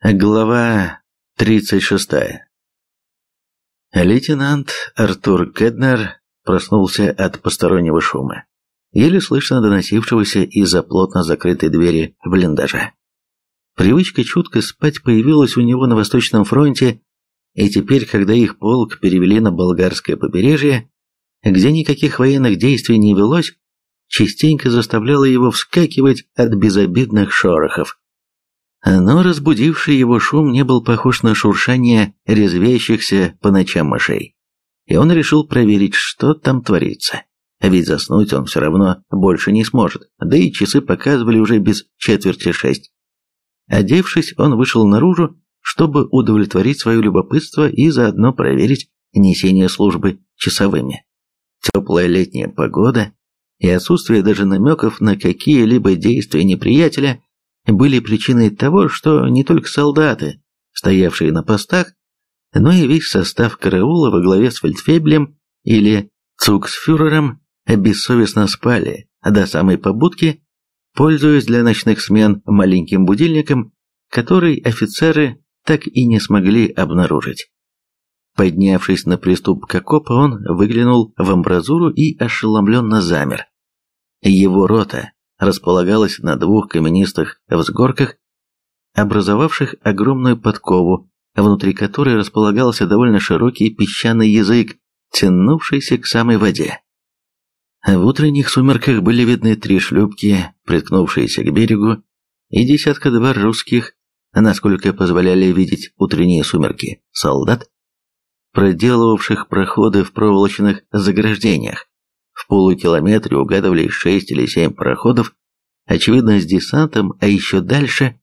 Глава 36. Лейтенант Артур Кеднер проснулся от постороннего шума, еле слышно доносившегося из-за плотно закрытой двери блиндажа. Привычка чутко спать появилась у него на Восточном фронте, и теперь, когда их полк перевели на болгарское побережье, где никаких военных действий не велось, частенько заставляла его вскакивать от безобидных шорохов. Но разбудивший его шум не был похож на шуршание резвящихся по ночам мышей. И он решил проверить, что там творится. Ведь заснуть он все равно больше не сможет, да и часы показывали уже без четверти шесть. Одевшись, он вышел наружу, чтобы удовлетворить свое любопытство и заодно проверить несение службы часовыми. Теплая летняя погода и отсутствие даже намеков на какие-либо действия неприятеля были причиной того, что не только солдаты, стоявшие на постах, но и весь состав караула во главе с фельдфебелем или цуксфюрером бессовестно спали до самой побудки, пользуясь для ночных смен маленьким будильником, который офицеры так и не смогли обнаружить. Поднявшись на приступ к окопу, он выглянул в амбразуру и ошеломленно замер. Его рота располагалась на двух каменистых взгорках, образовавших огромную подкову, внутри которой располагался довольно широкий песчаный язык, тянувшийся к самой воде. В утренних сумерках были видны три шлюпки, приткнувшиеся к берегу, и десятка-два русских, насколько позволяли видеть утренние сумерки, солдат, проделывавших проходы в проволочных заграждениях. В полукилометре угадывались шесть или семь пароходов, очевидно, с десантом, а еще дальше...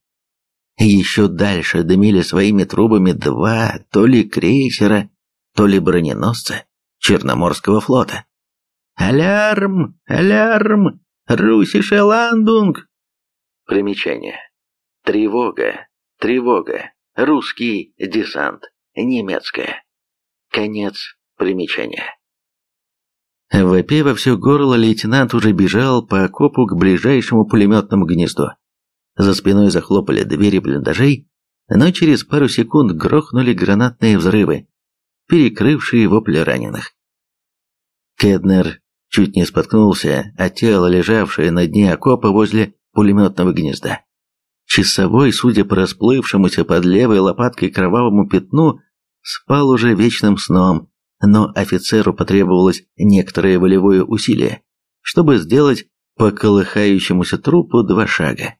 Еще дальше дымили своими трубами два то ли крейсера, то ли броненосца Черноморского флота. «Алярм! Алярм! Русише ландунг!» Примечание. Тревога, тревога, русский десант, немецкая. Конец примечания. Вопя во все горло, лейтенант уже бежал по окопу к ближайшему пулеметному гнезду. За спиной захлопали двери блиндажей, но через пару секунд грохнули гранатные взрывы, перекрывшие вопли раненых. Кеднер чуть не споткнулся, а тело, лежавшее на дне окопа возле пулеметного гнезда. Часовой, судя по расплывшемуся под левой лопаткой кровавому пятну, спал уже вечным сном, но офицеру потребовалось некоторое волевое усилие, чтобы сделать по колыхающемуся трупу два шага.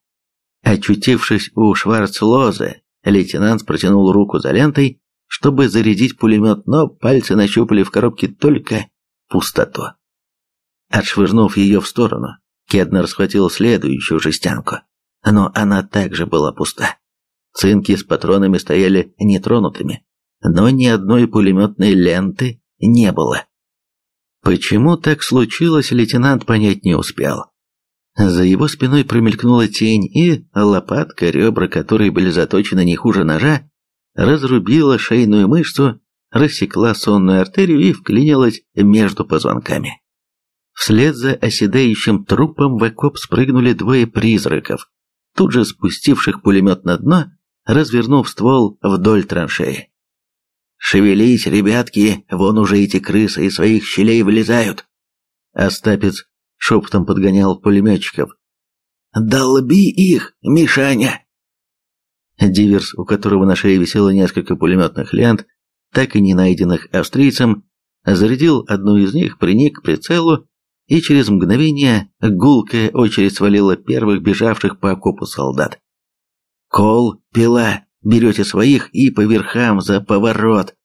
Очутившись у Шварцлоза, лейтенант протянул руку за лентой, чтобы зарядить пулемет, но пальцы нащупали в коробке только пустоту. Отшвырнув ее в сторону, Кеднер схватил следующую жестянку, но она также была пуста. Цинки с патронами стояли нетронутыми, но ни одной пулеметной ленты не было. Почему так случилось, лейтенант понять не успел. За его спиной промелькнула тень, и лопатка, ребра которой были заточены не хуже ножа, разрубила шейную мышцу, рассекла сонную артерию и вклинилась между позвонками. Вслед за оседающим трупом в окоп спрыгнули двое призраков, тут же спустивших пулемет на дно, развернув ствол вдоль траншеи. «Шевелись, ребятки, вон уже эти крысы из своих щелей вылезают!» Остапец шепотом подгонял пулеметчиков. «Долби их, Мишаня!» Диверс, у которого на шее висело несколько пулеметных лент, так и не найденных австрийцем, зарядил одну из них, приник к прицелу, и через мгновение гулкая очередь свалила первых бежавших по окопу солдат. «Кол, пила, берете своих и по верхам за поворот.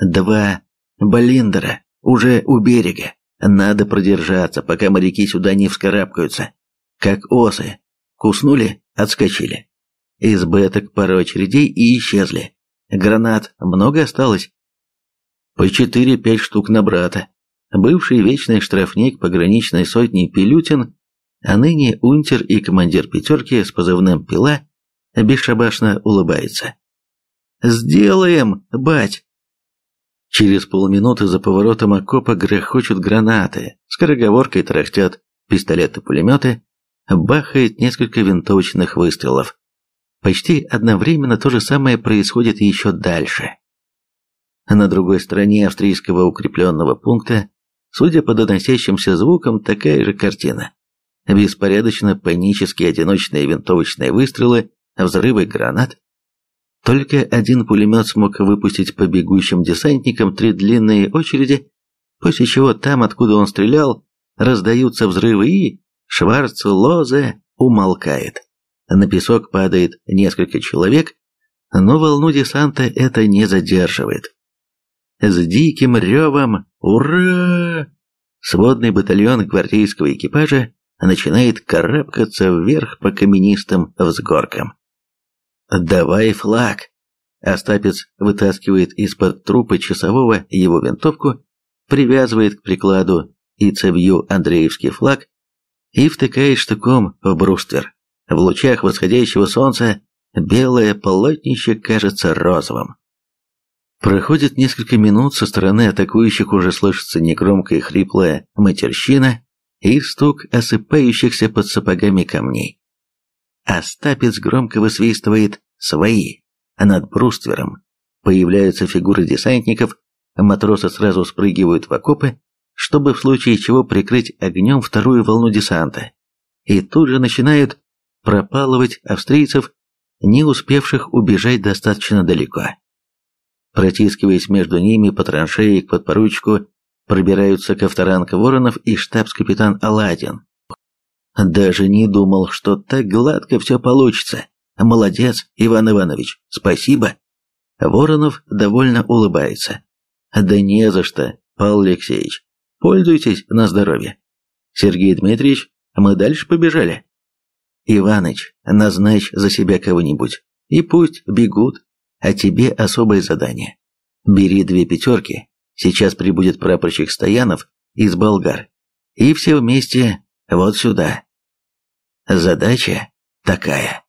Два Балиндера уже у берега. Надо продержаться, пока моряки сюда не вскарабкаются. Как осы. Куснули, отскочили. Из беток пару очередей и исчезли. Гранат много осталось? По четыре-пять штук на брата. Бывший вечный штрафник пограничной сотни Пилютин, а ныне унтер и командир пятерки с позывным «Пила» бесшабашно улыбается. «Сделаем, бать!» Через полминуты за поворотом окопа грохочут гранаты, скороговоркой тарахтят пистолеты-пулеметы, бахает несколько винтовочных выстрелов. Почти одновременно то же самое происходит еще дальше. На другой стороне австрийского укрепленного пункта, судя по доносящимся звукам, такая же картина. Беспорядочно панические одиночные винтовочные выстрелы, взрывы гранат. Только один пулемет смог выпустить по бегущим десантникам три длинные очереди, после чего там, откуда он стрелял, раздаются взрывы и Шварц Лозе умолкает. На песок падает несколько человек, но волну десанта это не задерживает. С диким ревом «Ура!» сводный батальон гвардейского экипажа начинает карабкаться вверх по каменистым взгоркам. «Давай флаг!» Остапец вытаскивает из-под трупа часового его винтовку, привязывает к прикладу и цевью Андреевский флаг и втыкает штыком в бруствер. В лучах восходящего солнца белое полотнище кажется розовым. Проходит несколько минут, со стороны атакующих уже слышится негромкая хриплая матерщина и стук осыпающихся под сапогами камней. Остапец громко высвистывает «свои», а над бруствером появляются фигуры десантников, матросы сразу спрыгивают в окопы, чтобы в случае чего прикрыть огнем вторую волну десанта, и тут же начинают пропалывать австрийцев, не успевших убежать достаточно далеко. Протискиваясь между ними по траншеи к подпоручику, пробираются Ковторанг Воронов и штабс-капитан Аладдин. Даже не думал, что так гладко все получится. Молодец, Иван Иванович, спасибо. Воронов довольно улыбается. Да не за что, Павел Алексеевич. Пользуйтесь на здоровье. Сергей Дмитриевич, мы дальше побежали. Иваныч, назначь за себя кого-нибудь. И пусть бегут. А тебе особое задание. Бери две пятерки. Сейчас прибудет прапорщик Стоянов из Болгар. И все вместе вот сюда. Задача такая.